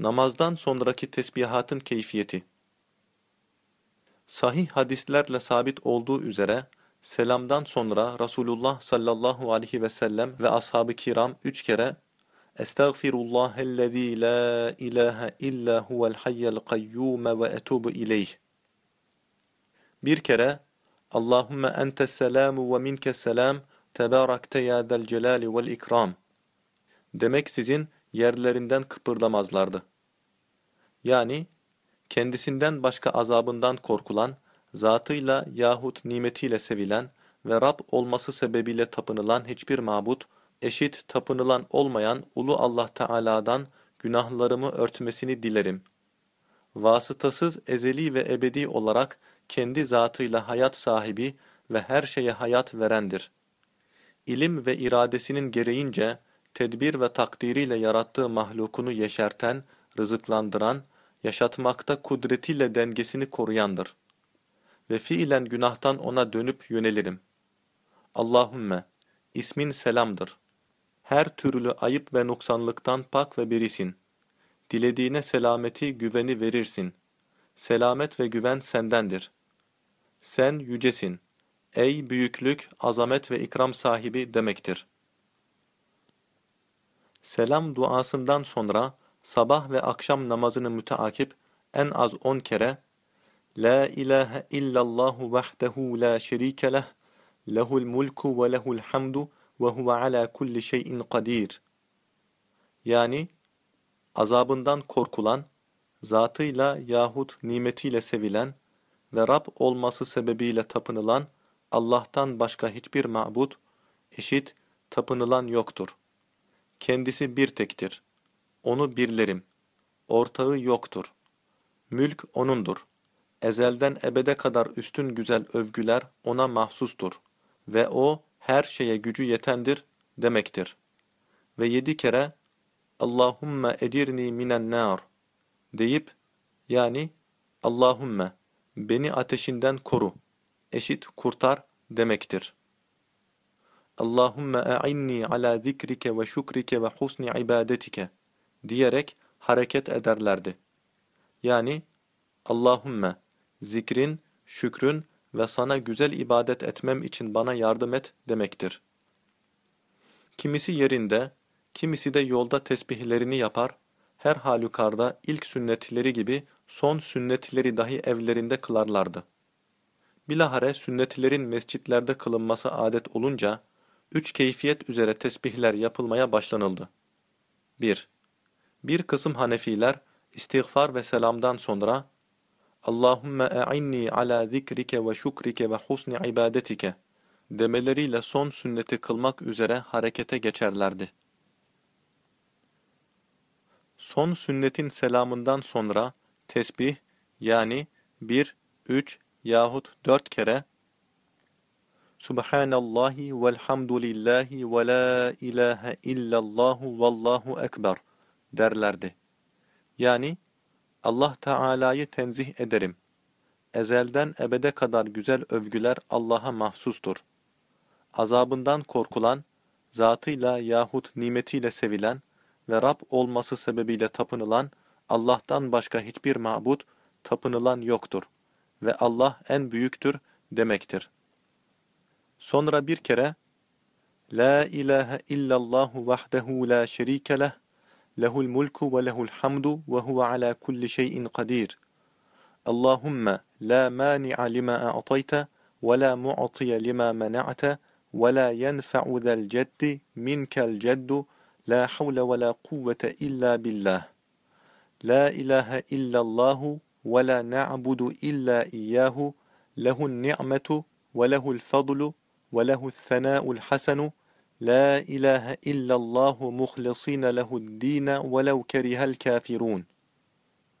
Namazdan sonraki tesbihatın keyfiyeti Sahih hadislerle sabit olduğu üzere, selamdan sonra Resulullah sallallahu aleyhi ve sellem ve ashab-ı kiram üç kere Estağfirullahellezî la ilahe illa huvel hayyel kayyûme ve etubu ileyh. Bir kere Allahümme entes selamu ve minkes selam tebarakte ya del celali vel ikram. Demek sizin yerlerinden kıpırdamazlardı. Yani kendisinden başka azabından korkulan, zatıyla yahut nimetiyle sevilen ve Rab olması sebebiyle tapınılan hiçbir mabut, eşit tapınılan olmayan ulu Allah Teala'dan günahlarımı örtmesini dilerim. Vasıtasız ezeli ve ebedi olarak kendi zatıyla hayat sahibi ve her şeye hayat verendir. İlim ve iradesinin gereğince tedbir ve takdiriyle yarattığı mahlukunu yeşerten, rızıklandıran, yaşatmakta kudretiyle dengesini koruyandır. Ve fiilen günahtan ona dönüp yönelirim. Allahümme, ismin selamdır. Her türlü ayıp ve noksanlıktan pak ve berisin. Dilediğine selameti, güveni verirsin. Selamet ve güven sendendir. Sen yücesin. Ey büyüklük, azamet ve ikram sahibi demektir. Selam duasından sonra sabah ve akşam namazını müteakip en az on kere La ilahe illallahu vahdehu la şerike leh lehul mulku ve lehul hamdu ve huve ala kulli şeyin kadir. Yani azabından korkulan, zatıyla yahut nimetiyle sevilen ve Rab olması sebebiyle tapınılan Allah'tan başka hiçbir ma'bud, eşit, tapınılan yoktur. Kendisi bir tektir. Onu birlerim. Ortağı yoktur. Mülk O'nundur. Ezelden ebede kadar üstün güzel övgüler O'na mahsustur. Ve O her şeye gücü yetendir demektir. Ve yedi kere Allahümme edirni minen nar deyip yani Allahümme beni ateşinden koru, eşit kurtar demektir. Allahümme e'inni ala zikrike ve şükrike ve husni ibadetike diyerek hareket ederlerdi. Yani Allahümme zikrin, şükrün ve sana güzel ibadet etmem için bana yardım et demektir. Kimisi yerinde, kimisi de yolda tesbihlerini yapar, her halükarda ilk sünnetleri gibi son sünnetleri dahi evlerinde kılarlardı. Bilahare sünnetlerin mescitlerde kılınması adet olunca, üç keyfiyet üzere tesbihler yapılmaya başlanıldı. 1. Bir kısım Hanefiler, istiğfar ve selamdan sonra, Allahümme e'inni ala zikrike ve şükrike ve husni ibadetike demeleriyle son sünneti kılmak üzere harekete geçerlerdi. Son sünnetin selamından sonra tesbih yani bir, üç yahut dört kere Subhanallahi velhamdülillahi ve la ilahe illallahu vallahu ekber derlerdi. Yani Allah Teala'yı tenzih ederim. Ezelden ebede kadar güzel övgüler Allah'a mahsustur. Azabından korkulan, zatıyla yahut nimetiyle sevilen ve Rab olması sebebiyle tapınılan, Allah'tan başka hiçbir mabut, tapınılan yoktur. Ve Allah en büyüktür demektir. Sonra bir kere, La ilahe illallahu vahdehu la şerike leh, lehul mulku ve lehul hamdu ve huve ala kulli şeyin kadir. Allahümme la mani'a lima a'tayte ve la mu'tiye lima mena'te ve la yenfe'u zel ceddi minkel ceddu la havle ve la kuvvete illa billah. La ilahe illallahu ve la na'budu illa iyyahu lehun ni'metu ve lehul fadlu ve lehu's sena'ul hasenu La ilahe illallahu muhlisine lehu'd-dine velev kerihel kafirun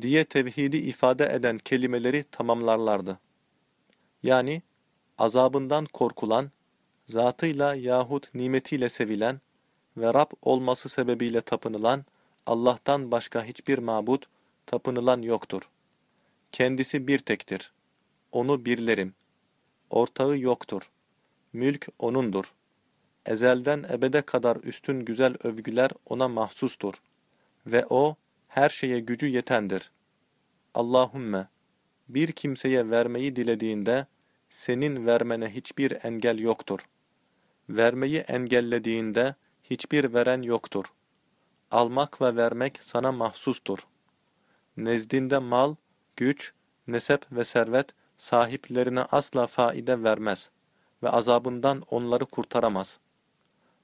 diye tevhidi ifade eden kelimeleri tamamlarlardı. Yani azabından korkulan, zatıyla yahut nimetiyle sevilen ve Rab olması sebebiyle tapınılan Allah'tan başka hiçbir mabut, tapınılan yoktur. Kendisi bir tektir. Onu birlerim. Ortağı yoktur. Mülk O'nundur. Ezelden ebede kadar üstün güzel övgüler O'na mahsustur. Ve O, her şeye gücü yetendir. Allahümme, bir kimseye vermeyi dilediğinde, senin vermene hiçbir engel yoktur. Vermeyi engellediğinde, hiçbir veren yoktur. Almak ve vermek sana mahsustur. Nezdinde mal, güç, nesep ve servet sahiplerine asla faide vermez ve azabından onları kurtaramaz.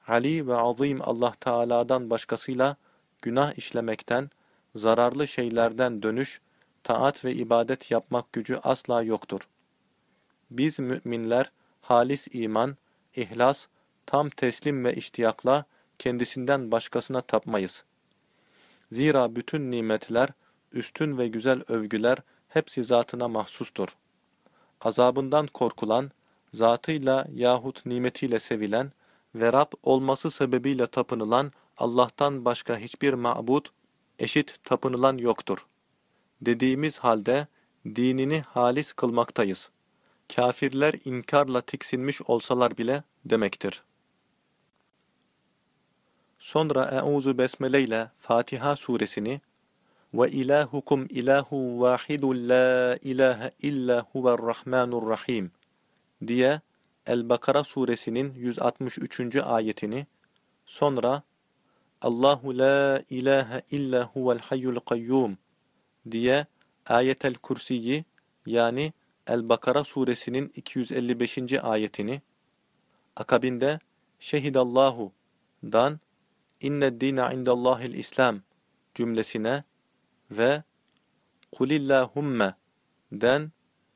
Ali ve azim Allah Teala'dan başkasıyla günah işlemekten, zararlı şeylerden dönüş, taat ve ibadet yapmak gücü asla yoktur. Biz müminler halis iman, ihlas, tam teslim ve iştiyakla kendisinden başkasına tapmayız. Zira bütün nimetler, üstün ve güzel övgüler hepsi zatına mahsustur. Azabından korkulan, zatıyla yahut nimetiyle sevilen ve Rab olması sebebiyle tapınılan Allah'tan başka hiçbir ma'bud, eşit tapınılan yoktur. Dediğimiz halde dinini halis kılmaktayız. Kafirler inkarla tiksinmiş olsalar bile demektir. Sonra Euzu Besmele ile Fatiha suresini ve ilahukum ilahu vahidun la ilahe illa huve'r-rahmanur-rahim diye El-Bakara suresinin 163. ayetini sonra Allahu la ilahe illa huvel hayyul kayyum diye Ayetel Kürsi'yi yani El-Bakara suresinin 255. ayetini akabinde Şehidallahu dan İnne dîne indallâhil İslam cümlesine ve Kulillahümme den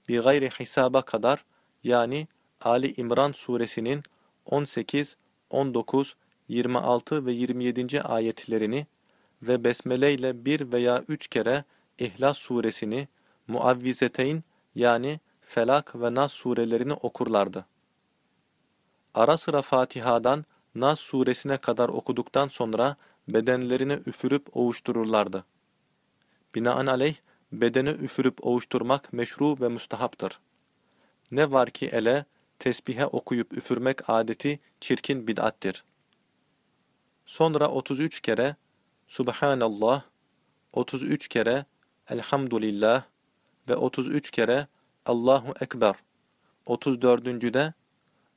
bir gayri hesaba kadar yani Ali İmran suresinin 18, 19, 26 ve 27. ayetlerini ve besmele ile bir veya üç kere İhlas suresini, Muavvizeteyn yani Felak ve Nas surelerini okurlardı. Ara sıra Fatiha'dan Nas suresine kadar okuduktan sonra bedenlerini üfürüp ovuştururlardı. Binaenaleyh bedeni üfürüp ovuşturmak meşru ve müstahaptır. Ne var ki ele, tesbihe okuyup üfürmek adeti çirkin bid'attir. Sonra 33 kere Subhanallah, 33 kere Elhamdülillah ve 33 kere Allahu Ekber. 34. de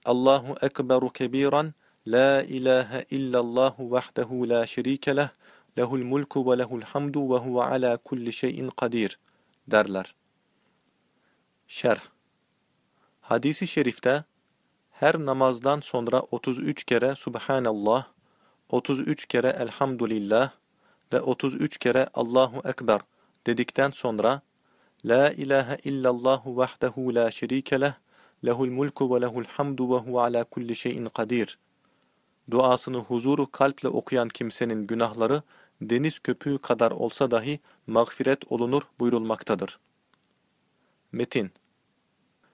Allahu Ekberu kebiran La ilahe illallahu vahdehu la şerike leh lehul mulku ve lehul hamdu ve huve ala kulli şeyin kadir derler. Şerh Hadisi şerifte her namazdan sonra 33 kere Subhanallah, 33 kere Elhamdülillah ve 33 kere Allahu Ekber dedikten sonra La ilahe illallahu vahdehu la şerike leh lehul mulku ve lehul hamdu ve huve ala kulli şeyin kadir duasını huzuru kalple okuyan kimsenin günahları deniz köpüğü kadar olsa dahi mağfiret olunur buyurulmaktadır. Metin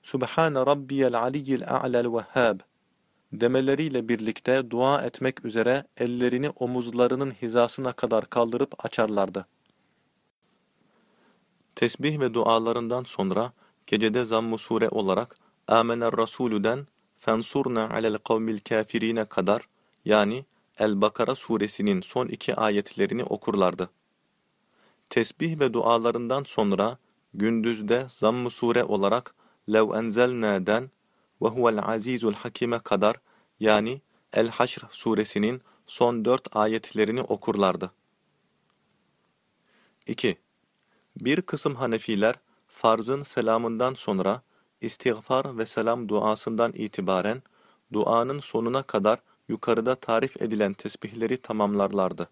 Subhane Rabbiyel Aliyyil A'lel Vehhab demeleriyle birlikte dua etmek üzere ellerini omuzlarının hizasına kadar kaldırıp açarlardı. Tesbih ve dualarından sonra gecede zamm-ı sure olarak Amener Rasulü'den Fensurna alel kavmil kafirine kadar yani El-Bakara suresinin son iki ayetlerini okurlardı. Tesbih ve dualarından sonra gündüzde zamm-ı sure olarak lev enzelnâ'den ve huvel azizul hakime kadar yani El-Haşr suresinin son dört ayetlerini okurlardı. 2. Bir kısım Hanefiler farzın selamından sonra istiğfar ve selam duasından itibaren duanın sonuna kadar yukarıda tarif edilen tesbihleri tamamlarlardı.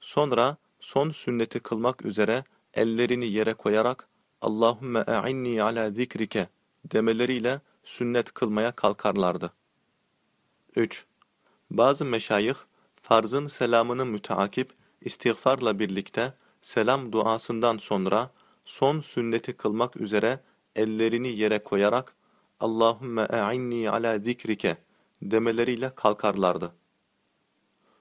Sonra son sünneti kılmak üzere ellerini yere koyarak Allahümme e'inni ala zikrike demeleriyle sünnet kılmaya kalkarlardı. 3. Bazı meşayih farzın selamını müteakip istiğfarla birlikte selam duasından sonra son sünneti kılmak üzere ellerini yere koyarak Allahümme e'inni ala zikrike demeleriyle kalkarlardı.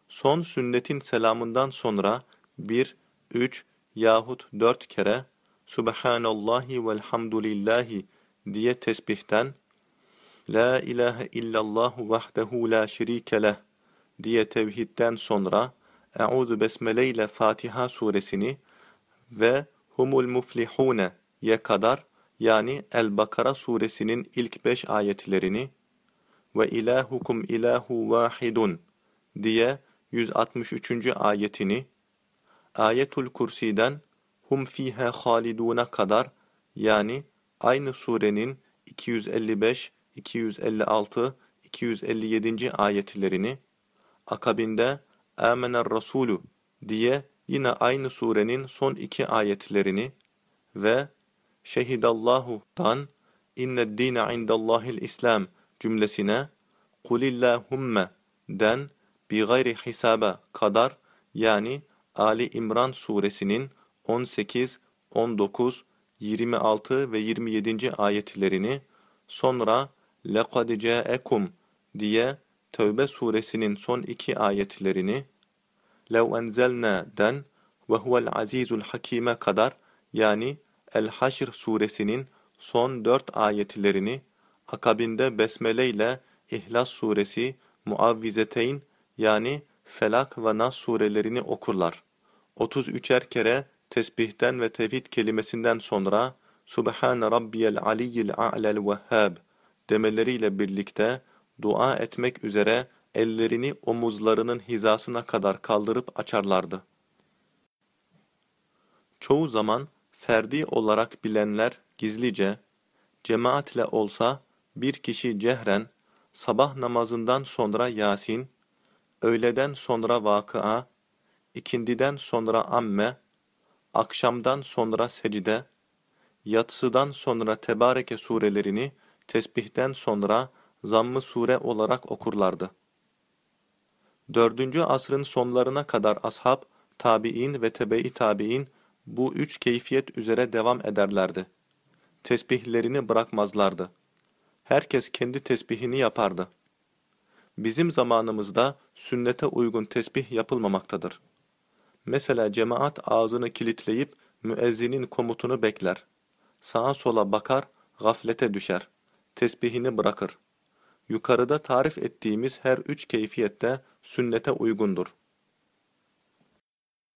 Son sünnetin selamından sonra bir, üç yahut dört kere Subhanallahi velhamdülillahi diye tesbihten La ilahe illallah vahdehu la şerike leh diye tevhidden sonra Euzu Besmele ile Fatiha suresini ve Humul Muflihune kadar yani El-Bakara suresinin ilk beş ayetlerini ve ilahukum ilahu vahidun diye 163. ayetini Ayetul Kursi'den hum fiha haliduna kadar yani aynı surenin 255, 256, 257. ayetlerini akabinde Amener Rasulü diye yine aynı surenin son iki ayetlerini ve Şehidallahu''dan İnned dîne indallâhil İslam cümlesine Kulillâhumme den bi gayri hisabe kadar yani Ali İmran suresinin 18, 19, 26 ve 27. ayetlerini sonra لَقَدْ جَاءَكُمْ diye Tevbe suresinin son iki ayetlerini لَوْ اَنْزَلْنَا den ve huvel azizul hakime kadar yani El-Haşr suresinin son dört ayetlerini akabinde Besmele ile İhlas suresi, Muavvizeteyn yani Felak ve Nas surelerini okurlar. 33'er kere tesbihten ve tevhid kelimesinden sonra Subhane Rabbiyel Aliyyil A'lel Vehhab demeleriyle birlikte dua etmek üzere ellerini omuzlarının hizasına kadar kaldırıp açarlardı. Çoğu zaman ferdi olarak bilenler gizlice, cemaatle olsa bir kişi cehren, sabah namazından sonra Yasin, öğleden sonra vakıa, ikindiden sonra amme, akşamdan sonra secde, yatsıdan sonra tebareke surelerini tesbihten sonra zammı sure olarak okurlardı. Dördüncü asrın sonlarına kadar ashab, tabi'in ve tebe-i tabi'in bu üç keyfiyet üzere devam ederlerdi. Tesbihlerini bırakmazlardı. Herkes kendi tesbihini yapardı. Bizim zamanımızda sünnete uygun tesbih yapılmamaktadır. Mesela cemaat ağzını kilitleyip müezzinin komutunu bekler. Sağa sola bakar, gaflete düşer. Tesbihini bırakır. Yukarıda tarif ettiğimiz her üç keyfiyette sünnete uygundur.